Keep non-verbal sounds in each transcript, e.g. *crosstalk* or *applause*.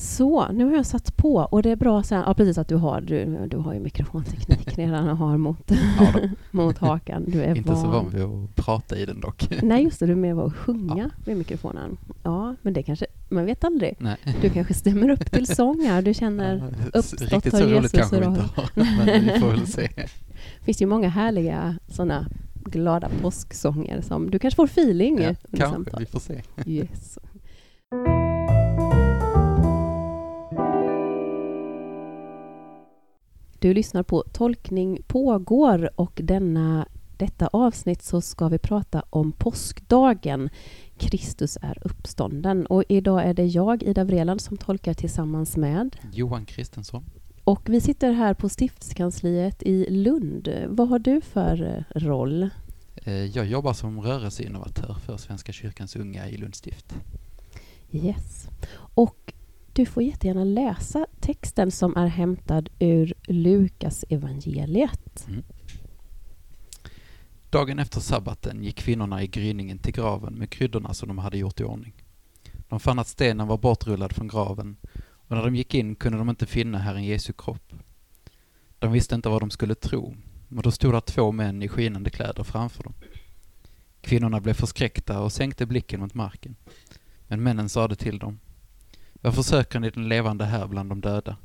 Så, nu har jag satt på och det är bra sen, ja precis att du har, du, du har ju mikrofonteknik redan och har mot, Ja, *laughs* mot hakan. Du är Inte så van vid att prata i den dock. Nej just det, du är med att sjunga med mikrofonen. Ja, men det kanske, man vet aldrig. Nej. Du kanske stämmer upp till sång här, du känner Ja, uppstått Riktigt så roligt Jesus kanske vi inte har, men vi får väl se. *laughs* finns ju många härliga sådana glada påsksånger som du kanske får feeling Ja, under kanske, samtal. vi får se. Yes. Du lyssnar på Tolkning pågår och denna, detta avsnitt så ska vi prata om påskdagen. Kristus är uppstånden och idag är det jag, Ida Vreland, som tolkar tillsammans med Johan Kristensson. och vi sitter här på stiftskansliet i Lund. Vad har du för eh, roll? Eh, Jag jobbar som rörelseinnovatör för Svenska kyrkans unga i Lunds stift. Yes. Och du får jättegärna läsa texten som är hämtad ur Lukas evangeliet. Mm. Dagen efter sabbaten gick kvinnorna i gryningen till graven med kryddorna som de hade gjort i ordning. De fann att stenen var bortrullad från graven och när de gick in kunde de inte finna Herren Jesu kropp. De visste inte vad de skulle tro, men då stod där två män i skinande kläder framför dem. Kvinnorna blev förskräckta och sänkte blicken mot marken. Men männen sade till dem. Varför söker ni den levande här bland de döda?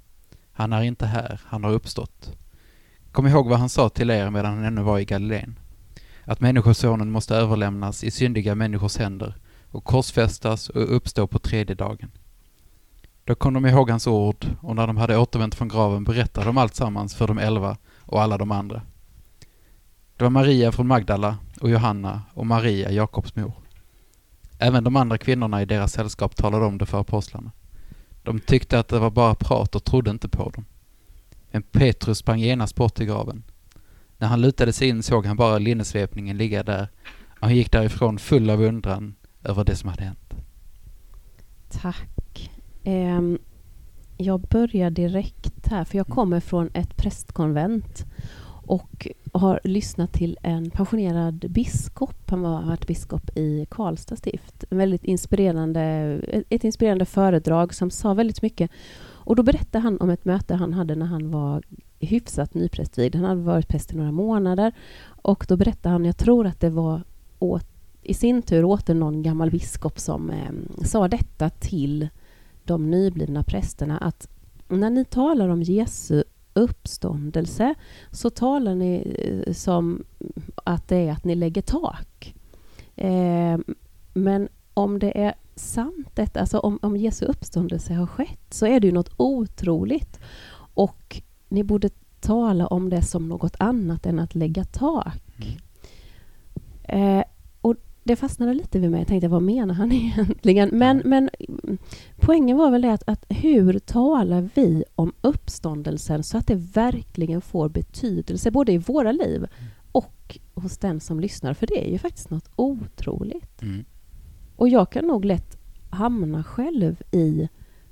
Han är inte här, han har uppstått. Kom ihåg vad han sa till er medan han ännu var i Galileen. Att Människosonen måste överlämnas i syndiga människors händer och korsfästas och uppstå på tredje dagen. Då kom de ihåg hans ord och när de hade återvänt från graven berättade de allt sammans för de elva och alla de andra. Det var Maria från Magdala och Johanna och Maria, Jakobs mor. Även de andra kvinnorna i deras sällskap talade om det för apostlarna. De tyckte att det var bara prat och trodde inte på dem. Men Petrus sprang genast bort till graven. När han lutade sig in såg han bara linnesvepningen ligga där och han gick därifrån full av undran över det som hade hänt. Tack. Um jag börjar direkt här, för jag kommer från ett prästkonvent och har lyssnat till en pensionerad biskop. Han har varit biskop i Karlstad stift. En väldigt inspirerande, ett inspirerande föredrag som sa väldigt mycket. Och då berättade han om ett möte han hade när han var hyfsat nyprästvigd. Han hade varit präst i några månader och då berättade han, jag tror att det var åt, i sin tur åter någon gammal biskop som eh, sa detta till de nyblivna prästerna att när ni talar om Jesu uppståndelse så talar ni eh, som att det är att ni lägger tak. Eh, men om det är sant, detta, alltså om, om Jesu uppståndelse har skett så är det ju något otroligt. Och ni borde tala om det som något annat än att lägga tak. Eh, och det fastnade lite vid mig. Jag tänkte, vad menar han *laughs* egentligen? Men, men mm, poängen var väl det att, att hur talar vi om uppståndelsen så att det verkligen får betydelse både i våra liv och hos den som lyssnar? För det är ju faktiskt något otroligt. Mm. Och jag kan nog lätt hamna själv i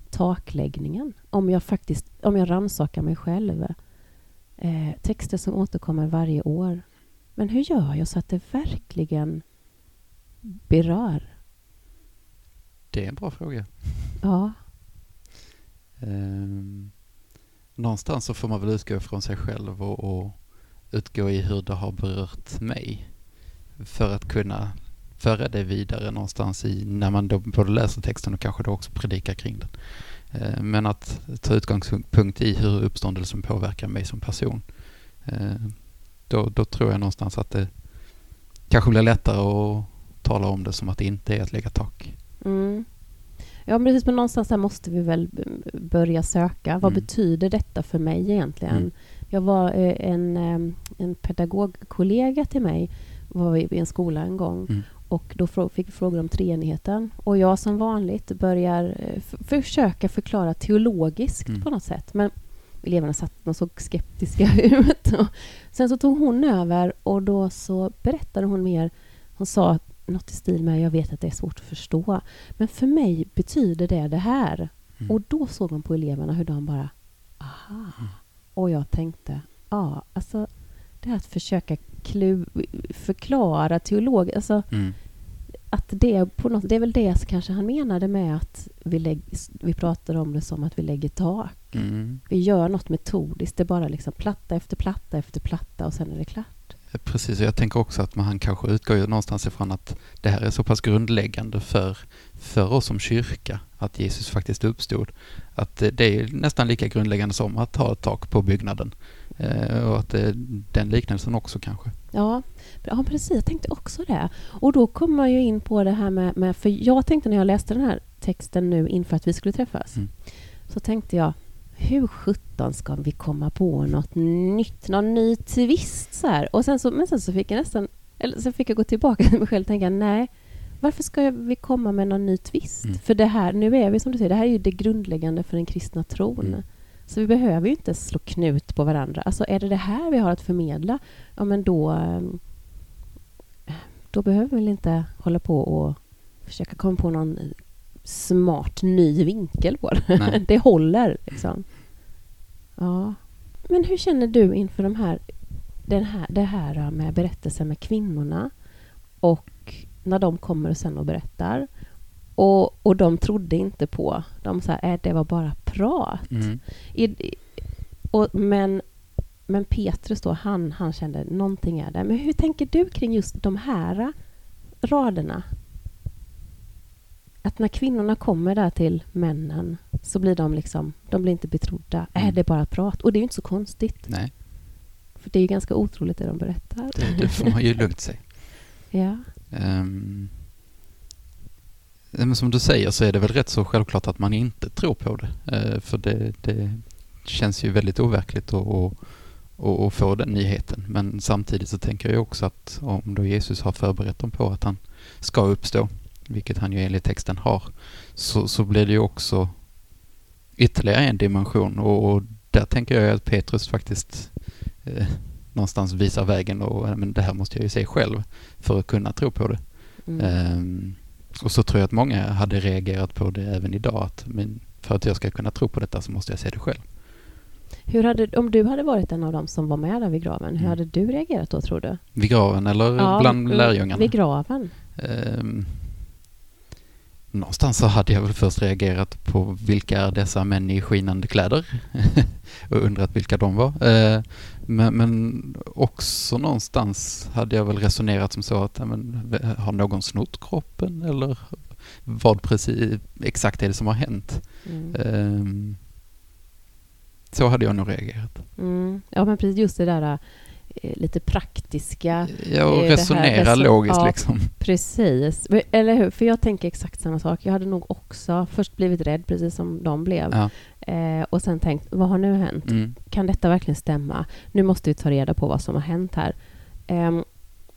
takläggningen om jag faktiskt om jag rannsakar mig själv. Eh, texter som återkommer varje år. Men hur gör jag så att det verkligen berör? Det är en bra fråga. Ja, Ehm, någonstans så får man väl utgå från sig själv och, och utgå i hur det har berört mig för att kunna föra det vidare någonstans i när man då både läser texten och kanske då också predikar kring den. Eh, Men att ta utgångspunkt i hur uppståndelsen påverkar mig som person. Eh, Då, då tror jag någonstans att det kanske blir lättare att tala om det som att det inte är att lägga tak. mm. ja men precis. Men någonstans där måste vi väl börja söka. Vad Mm. betyder detta för mig egentligen? Mm. Jag var eh, en, eh, en pedagogkollega till mig var i en skola en gång Mm. och då fick vi frågor om treenigheten. Och jag som vanligt börjar eh, försöka förklara teologiskt Mm. på något sätt. Men eleverna satt och såg skeptiska *laughs* ut. Och sen så tog hon över och då så berättade hon mer. Hon sa något i stil med jag vet att det är svårt att förstå. Men för mig betyder det det här. Mm. Och då såg man på eleverna hur de bara aha. Och jag tänkte ja, alltså det här att försöka klu- förklara teolog, alltså Mm. att det, på något, det är väl det kanske han menade med att vi, lägg, vi pratar om det som att vi lägger tak. Mm. Vi gör något metodiskt. Det är bara liksom platta efter platta efter platta och sen är det klart. Precis, och jag tänker också att man, han kanske utgår ju någonstans ifrån att det här är så pass grundläggande för, för oss som kyrka, att Jesus faktiskt uppstod. Att det, är nästan lika grundläggande som att ha ett tak på byggnaden. Eh, och att det, den liknelsen också kanske. Ja, ja, precis. Jag tänkte också det. Och då kommer man ju in på det här med, med... För jag tänkte när jag läste den här texten nu inför att vi skulle träffas, Mm. så tänkte jag, hur sjutton ska vi komma på något nytt, någon ny twist så här? Och sen så, men sen så fick jag nästan... Eller sen fick jag gå tillbaka *laughs* till mig själv och tänka, nej, varför ska vi komma med någon ny twist? Mm. För det här, nu är vi som du säger, det här är ju det grundläggande för den kristna tron. Mm. Så vi behöver ju inte slå knut på varandra. Alltså är det det här vi har att förmedla, ja men då, ehm, då behöver vi väl inte hålla på och försöka komma på någon smart ny vinkel på det. *laughs* Det håller liksom. Ja. Men hur känner du inför de här, den här, det här med berättelsen med kvinnorna och när de kommer sen och berättar och, och de trodde inte på, de sa att det var bara prat. Mm. I, och, men, men Petrus då, han, han kände någonting är där. Men hur tänker du kring just de här raderna? Att när kvinnorna kommer där till männen så blir de liksom, de blir inte betrodda. Mm. Är det bara prat? Och det är ju inte så konstigt. Nej, För det är ju ganska otroligt det de berättar. det, det får man ju lugnt säga. *laughs* Ja. Ehm, men som du säger så är det väl rätt så självklart att man inte tror på det. Eh, för det, det känns ju väldigt overkligt att, att, att, att få den nyheten. Men samtidigt så tänker jag också att om då Jesus har förberett dem på att han ska uppstå, vilket han ju enligt texten har, så, så blir det ju också ytterligare en dimension och, och där tänker jag att Petrus faktiskt eh, någonstans visar vägen och men det här måste jag ju se själv för att kunna tro på det. Mm. Ehm, och så tror jag att många hade reagerat på det även idag. Att men för att jag ska kunna tro på detta så måste jag se det själv. Hur hade, om du hade varit en av dem som var med där vid graven, hur Mm. hade du reagerat då tror du? Vid graven eller bland vid- lärjungarna? Vid graven? Ehm, någonstans så hade jag väl först reagerat på vilka är dessa män i skinande kläder? *laughs* och undrat vilka de var. Ehm, men, men också någonstans hade jag väl resonerat som så att men, har någon snott kroppen eller vad precis exakt är det som har hänt? Mm. Ehm, så hade jag nog reagerat. Mm. Ja, men precis just det där eh, lite praktiska. Ja, och Eh, resonera reson- logiskt ja. liksom. Precis. Eller hur? För jag tänker exakt samma sak. Jag hade nog också först blivit rädd, precis som de blev. Ja. Eh, och sen tänkt, vad har nu hänt? Mm. Kan detta verkligen stämma? Nu måste vi ta reda på vad som har hänt här. Ehm,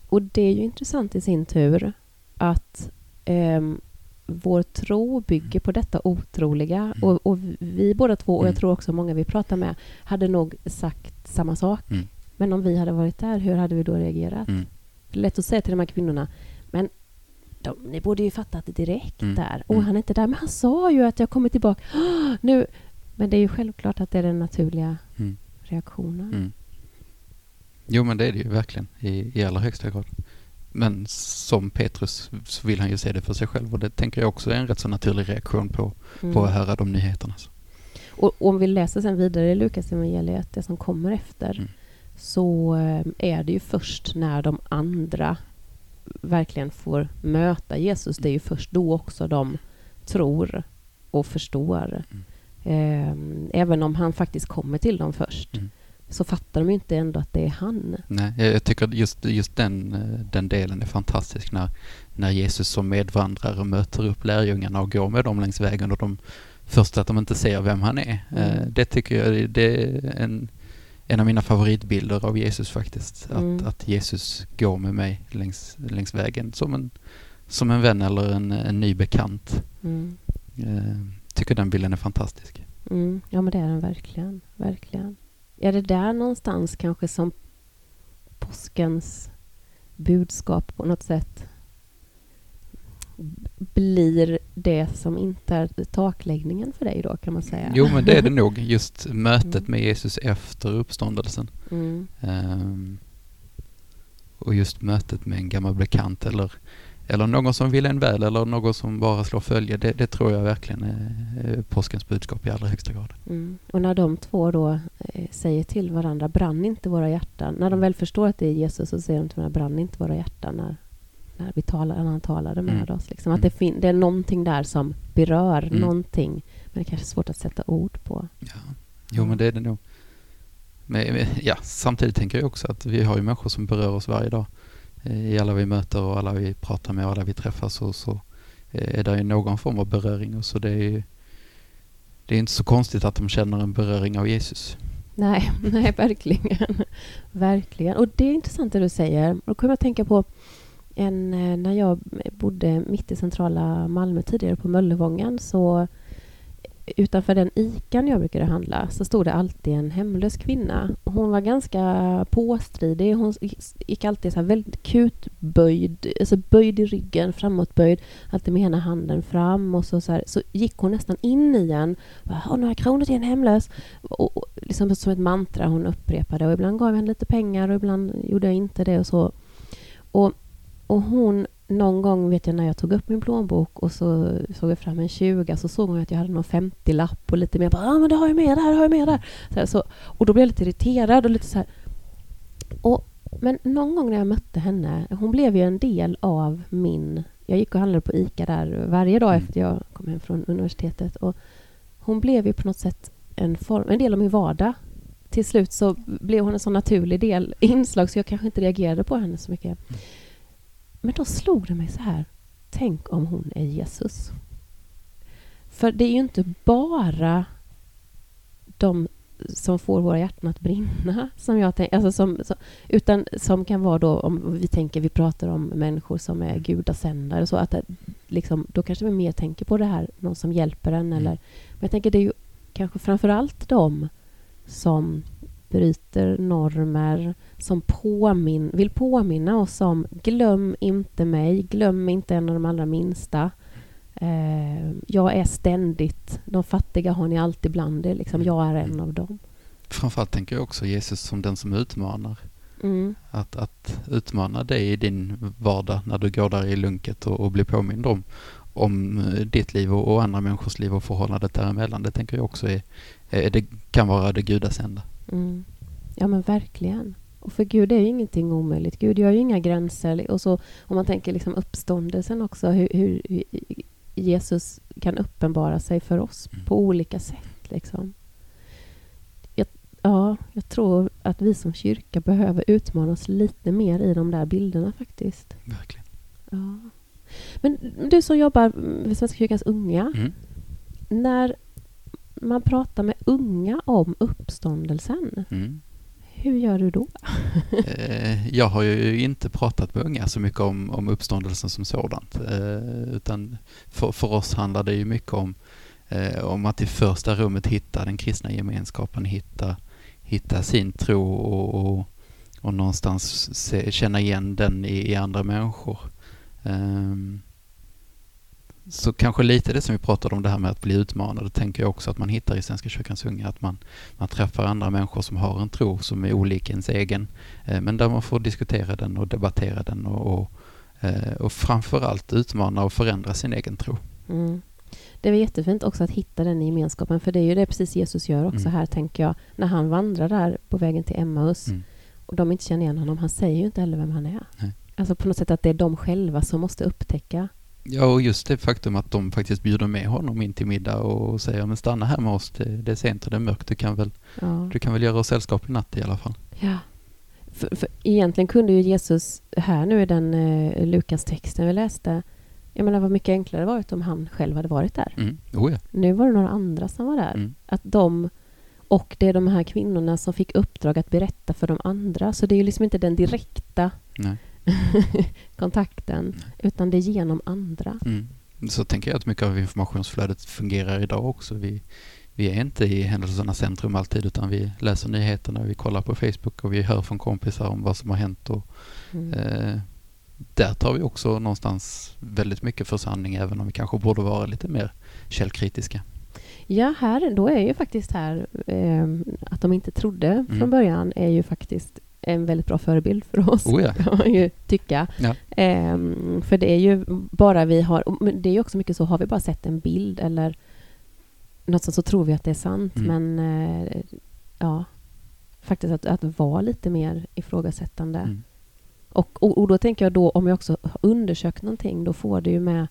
och det är ju intressant i sin tur att ehm, vår tro bygger på detta otroliga. Mm. Och, och vi båda två, och Mm. jag tror också många vi pratar med, hade nog sagt samma sak. Mm. Men om vi hade varit där, hur hade vi då reagerat? Mm. Det är lätt att säga till de här kvinnorna, men de, ni borde ju fattat det direkt Mm. där. Och Mm. han är inte där, men han sa ju att jag kommer tillbaka. nu. Men det är ju självklart att det är den naturliga Mm. reaktionen. Mm. Jo, men det är det ju verkligen i, i allra högsta grad. Men som Petrus så vill han ju se det för sig själv och det tänker jag också är en rätt så naturlig reaktion på, Mm. på att höra de nyheterna. Och och om vi läser sen vidare i Lukas evangeliet, det som kommer efter, Mm. Så eh, är det ju först när de andra verkligen får möta Jesus, det är ju först då också de tror och förstår. Eh, Även om han faktiskt kommer till dem först, Mm. så fattar de ju inte ändå att det är han. Nej, jag, tycker just, just den, eh, den delen är fantastisk när, när Jesus som medvandrare möter upp lärjungarna och går med dem längs vägen och de först att de inte ser vem han är. Mm. Det tycker jag det är en, en av mina favoritbilder av Jesus faktiskt. Mm. Att, att Jesus går med mig längs, längs vägen som en, som en vän eller en, en ny bekant. Mm. Eh, tycker den bilden är fantastisk. Mm. Ja, men det är den verkligen. Verkligen. Är det där någonstans kanske som påskens budskap på något sätt blir det som inte är takläggningen för dig då, kan man säga? Jo, men det är det *laughs* nog. Just mötet Mm. med Jesus efter uppståndelsen. Mm. Ehm, och just mötet med en gammal bekant eller eller någon som vill en väl eller någon som bara slår följe. Det, det tror jag verkligen är påskens budskap i allra högsta grad. Mm. Och när de två då eh, säger till varandra, brann inte våra hjärtan? När de väl förstår att det är Jesus så säger de till varandra, brann inte våra hjärtan när, när, vi talar, när han talade med mm. oss? Liksom. Att det, fin- det är någonting där som berör mm. någonting, men det är kanske är svårt att sätta ord på. Ja. Jo, men det är det nog. Men, ja, samtidigt tänker jag också att vi har ju människor som berör oss varje dag. Eh, I alla vi möter och alla vi pratar med och alla vi träffar så, så eh, är det ju någon form av beröring. Och så det är, det är inte så konstigt att de känner en beröring av Jesus. Nej, *laughs* nej verkligen. verkligen. Och det är intressant det du säger. Då kommer jag att tänka på en, eh, när jag bodde mitt i centrala Malmö tidigare på Möllevången så utanför den ikan jag brukade handla så stod det alltid en hemlös kvinna. Hon var ganska påstridig. Hon gick alltid så här väldigt kutböjd, alltså böjd i ryggen, framåtböjd, alltid med ena handen fram och så, så, här, så gick hon nästan in i en. Har några kronor till en hemlös? Och, och, liksom som ett mantra hon upprepade och ibland gav jag henne lite pengar och ibland gjorde jag inte det och så. Och, och hon någon gång vet jag när jag tog upp min plånbok och så såg jag fram en 20 så såg hon att jag hade någon 50-lapp och lite mer bara ah, men det har jag med där, har jag med där. Så, här, så och då blev jag lite irriterad och lite så här. Och, men någon gång när jag mötte henne, hon blev ju en del av min... Jag gick och handlade på ICA där varje dag mm. efter jag kom hem från universitetet och hon blev ju på något sätt en, form, en del av min vardag. Till slut så blev hon en så naturlig del, inslag så jag kanske inte reagerade på henne så mycket. Men då slog det mig så här. Tänk om hon är Jesus. För det är ju inte bara de som får våra hjärtan att brinna, som jag tänker, alltså som, som, utan som kan vara då, om vi tänker, vi pratar om människor som är gudasändare, så att det, liksom, då kanske vi mer tänker på det här, någon som hjälper en, mm. eller, men jag tänker det är ju kanske framför allt de som bryter normer, som påmin vill påminna oss om glöm inte mig, glöm inte en av de allra minsta. Eh, jag är ständigt, de fattiga har ni alltid bland er, liksom, jag är en av dem. Framförallt tänker jag också Jesus som den som utmanar. Mm. Att, att utmana dig i din vardag när du går där i lunket och, och blir påmind om, om ditt liv och, och andra människors liv och förhållandet däremellan. Det tänker jag också är, är det kan vara det gudasända. Mm. Ja men verkligen. Och för Gud är ju ingenting omöjligt. Gud gör ju inga gränser. Och så om man tänker liksom uppståndelsen också, hur, hur Jesus kan uppenbara sig för oss mm. på olika sätt. Liksom. Jag, ja, jag tror att vi som kyrka behöver utmana oss lite mer i de där bilderna faktiskt. Verkligen. Ja. Men du som jobbar vid Svenska kyrkans unga. Mm. När man pratar med unga om uppståndelsen. Mm. Hur gör du då? Eh, jag har ju inte pratat med unga så mycket om, om uppståndelsen som sådant. Eh, utan för, för oss handlar det ju mycket om, eh, om att i första rummet hitta den kristna gemenskapen, hitta, hitta sin tro och, och, och någonstans se, känna igen den i, i andra människor. Um, så kanske lite det som vi pratade om, det här med att bli utmanad, tänker jag också att man hittar i Svenska kyrkans unga, att man, man träffar andra människor som har en tro som är olik ens egen, eh, men där man får diskutera den och debattera den och, och, eh, och framförallt utmana och förändra sin egen tro. Mm. Det är jättefint också att hitta den i gemenskapen, för det är ju det precis Jesus gör också mm. här, tänker jag, när han vandrar där på vägen till Emmaus mm. och de inte känner igen honom, han säger ju inte heller vem han är. Nej. Alltså på något sätt att det är de själva som måste upptäcka Ja, och just det faktum att de faktiskt bjuder med honom in till middag och säger men stanna här med oss, det, det är sent och det är mörkt, du kan väl, ja. du kan väl göra oss sällskap i natt i alla fall. Ja. För, för egentligen kunde ju Jesus här nu i den eh, Lukas-texten vi läste, jag menar vad mycket enklare det varit om han själv hade varit där. Mm. Oh ja. Nu var det några andra som var där. Mm. Att de, och det är de här kvinnorna som fick uppdrag att berätta för de andra, så det är ju liksom inte den direkta Nej. *laughs* kontakten, utan det är genom andra. Mm. Så tänker jag att mycket av informationsflödet fungerar idag också. Vi, vi är inte i händelsernas centrum alltid, utan vi läser nyheterna, vi kollar på Facebook och vi hör från kompisar om vad som har hänt. Och, mm. eh, där tar vi också någonstans väldigt mycket för sanning, även om vi kanske borde vara lite mer källkritiska. Ja, här, då är ju faktiskt här eh, att de inte trodde mm. från början är ju faktiskt en väldigt bra förebild för oss, Oh ja. *laughs* kan man ju tycka. Ja. Ehm, för det är ju bara vi har, det är ju också mycket så, har vi bara sett en bild eller något sånt så tror vi att det är sant. Mm. Men eh, ja, faktiskt att, att vara lite mer ifrågasättande. Mm. Och, och, och då tänker jag då, om jag också har undersökt någonting, då får det ju med,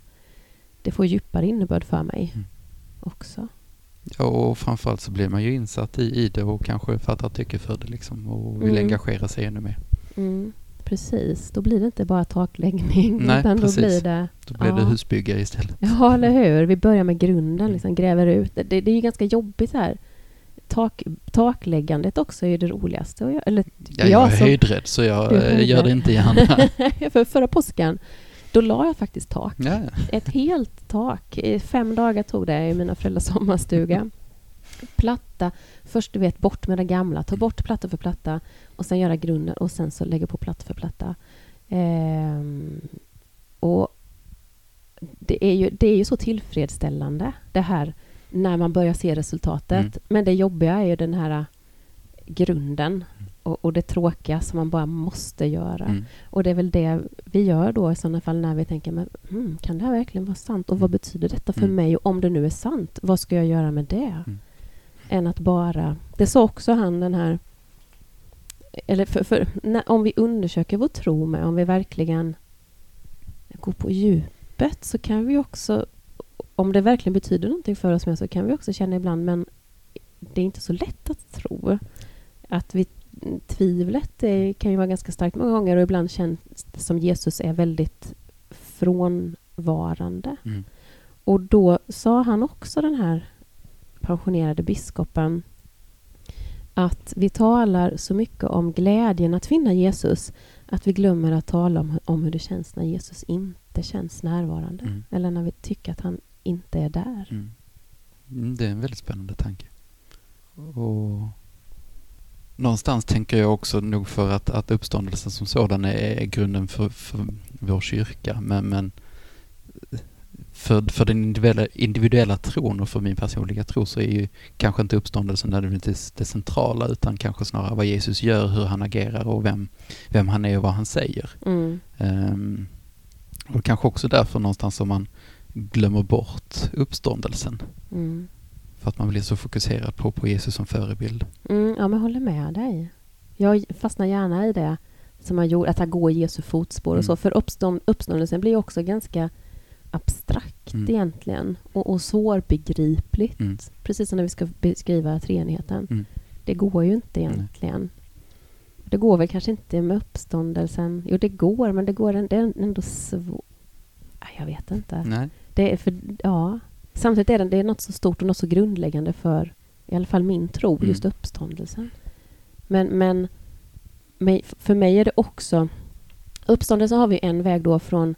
det får djupare innebörd för mig Mm. också. Ja, och framförallt så blir man ju insatt i, i det och kanske fattar tycke för det liksom och vill Mm. engagera sig ännu mer. Mm, precis, då blir det inte bara takläggning, Nej, utan precis. då blir det Då blir det Ja. husbyggare istället. Ja, eller hur? Vi börjar med grunden, liksom, gräver ut. Det, det är ju ganska jobbigt här. Tak, takläggandet också är ju det roligaste. göra. Eller, Ja, jag är som- höjdrädd så jag eh, gör det inte gärna. *laughs* För förra påsken, då la jag faktiskt tak. Ja. Ett helt tak. Fem dagar tog det i mina föräldrars *laughs* sommarstuga. Platta. Först, du vet, bort med det gamla. Ta bort platta för platta. Och sen göra grunden och sen så lägga på platta för platta. Ehm, och det är, ju, det är ju så tillfredsställande det här när man börjar se resultatet. Mm. Men det jobbiga är ju den här grunden och, och det tråkiga som man bara måste göra. Mm. Och det är väl det vi gör då i sådana fall när vi tänker, men, hmm, kan det här verkligen vara sant? Och vad betyder detta för Mm. mig? Och om det nu är sant, vad ska jag göra med det? Mm. Än att bara... Det sa också han den här... Eller för, för när, om vi undersöker vår tro med, om vi verkligen går på djupet så kan vi också, om det verkligen betyder någonting för oss med, så kan vi också känna ibland, men det är inte så lätt att tro. Att vi, tvivlet det kan ju vara ganska starkt många gånger och ibland känns det som Jesus är väldigt frånvarande. Mm. Och då sa han också, den här pensionerade biskopen, att vi talar så mycket om glädjen att finna Jesus att vi glömmer att tala om, om hur det känns när Jesus inte känns närvarande. Mm. Eller när vi tycker att han inte är där. Mm. Mm, Det är en väldigt spännande tanke. Och någonstans tänker jag också nog för att, att uppståndelsen som sådan är, är grunden för, för vår kyrka. Men, men för, för den individuella, individuella tron och för min personliga tro så är ju kanske inte uppståndelsen nödvändigtvis det centrala utan kanske snarare vad Jesus gör, hur han agerar och vem, vem han är och vad han säger. Mm. Ehm, och kanske också därför någonstans som man glömmer bort uppståndelsen. Mm. För att man blir så fokuserad på, på Jesus som förebild. Mm, ja, men håller med dig. Jag fastnar gärna i det som man gjorde, att han går i Jesu fotspår och Mm. så. För uppstånd, uppståndelsen blir också ganska abstrakt Mm. egentligen och, och svårbegripligt. Mm. Precis som när vi ska beskriva treenigheten. Mm. Det går ju inte egentligen. Det går väl kanske inte med uppståndelsen. Jo, det går, men det går det är ändå svårt. Jag vet inte. Nej. Det är för, ja. Samtidigt är det, det är något så stort och något så grundläggande för i alla fall min tro, Mm. just uppståndelsen. Men, men för mig är det också... Uppståndelsen har vi en väg då från,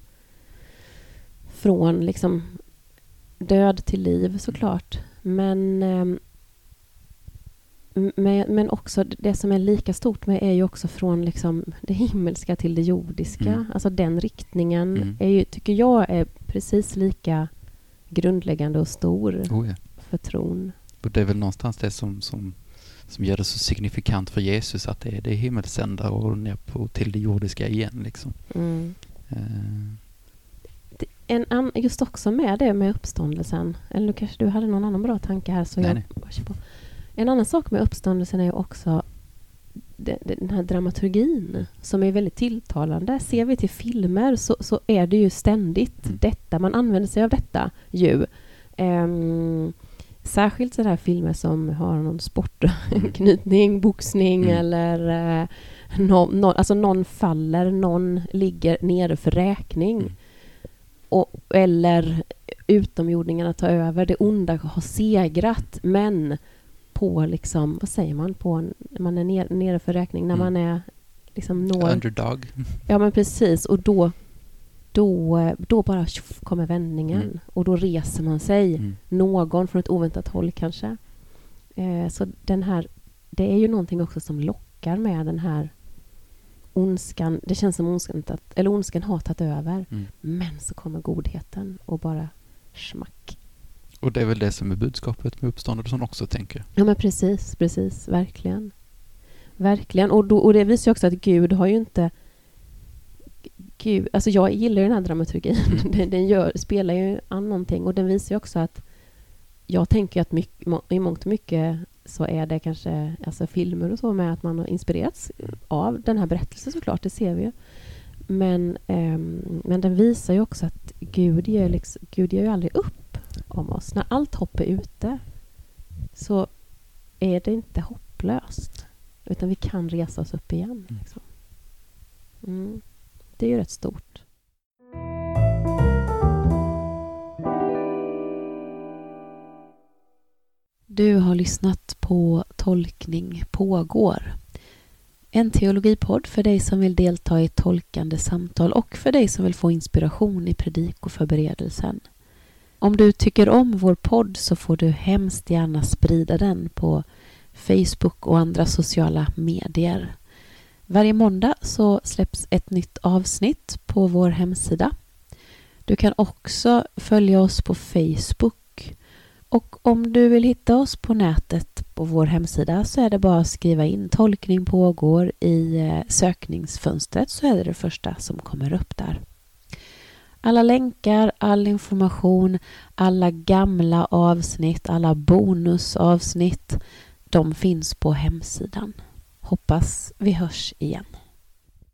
från liksom död till liv såklart. Men, ehm, men, men också det som är lika stort med är ju också från liksom det himmelska till det jordiska. Mm. Alltså den riktningen Mm. är ju, tycker jag är precis lika grundläggande och stor Oh, ja. för tron. Och det är väl någonstans det som, som, som gör det så signifikant för Jesus att det är det himmelsända och ner på, till det jordiska igen. Liksom. Mm. Det- En an, just också med det med uppståndelsen. Eller nu kanske du hade någon annan bra tanke här. Så Nej, jag nej. En annan sak med uppståndelsen är också den här dramaturgin som är väldigt tilltalande. Ser vi till filmer så, så är det ju ständigt Mm. detta. Man använder sig av detta ju. Ehm, särskilt sådana här filmer som har någon sportanknytning, boxning Mm. eller eh, nå, nå, alltså någon faller, någon ligger nere för räkning. Mm. Och, eller utomjordingarna tar över, det onda har segrat, men på liksom, vad säger man, på en, när man är ner, nere för räkning, när Mm. man är liksom når... underdog. Ja men precis, och då, då, då bara tjoff, kommer vändningen Mm. och då reser man sig. Mm. Någon från ett oväntat håll kanske. Eh, så den här, det är ju någonting också som lockar med den här ondskan. Det känns som ondskan, att, eller ondskan har tagit över. Mm. Men så kommer godheten och bara smack. Och det är väl det som är budskapet med uppståndelsen också, tänker jag. Ja men precis, precis, verkligen. verkligen. Och, då, och det visar ju också att Gud har ju inte... Gud, alltså jag gillar ju den här dramaturgin. *laughs* Den, den gör, spelar ju an någonting och den visar ju också att jag tänker att mycket, i mångt och mycket så är det kanske alltså filmer och så med att man har inspirerats av den här berättelsen såklart, det ser vi ju. Men, eh, men den visar ju också att Gud ger, liksom, Gud ger ju aldrig upp om oss. När allt hopp är ute så är det inte hopplöst. Utan vi kan resa oss upp igen. Mm. Liksom. Mm. Det är ju rätt stort. Du har lyssnat på Tolkning pågår. En teologipodd för dig som vill delta i tolkande samtal och för dig som vill få inspiration i predikoförberedelsen. Om du tycker om vår podd så får du hemskt gärna sprida den på Facebook och andra sociala medier. Varje måndag så släpps ett nytt avsnitt på vår hemsida. Du kan också följa oss på Facebook och om du vill hitta oss på nätet på vår hemsida så är det bara att skriva in tolkning pågår i eh, sökningsfönstret så är det det första som kommer upp där. Alla länkar, all information, alla gamla avsnitt, alla bonusavsnitt, de finns på hemsidan. Hoppas vi hörs igen.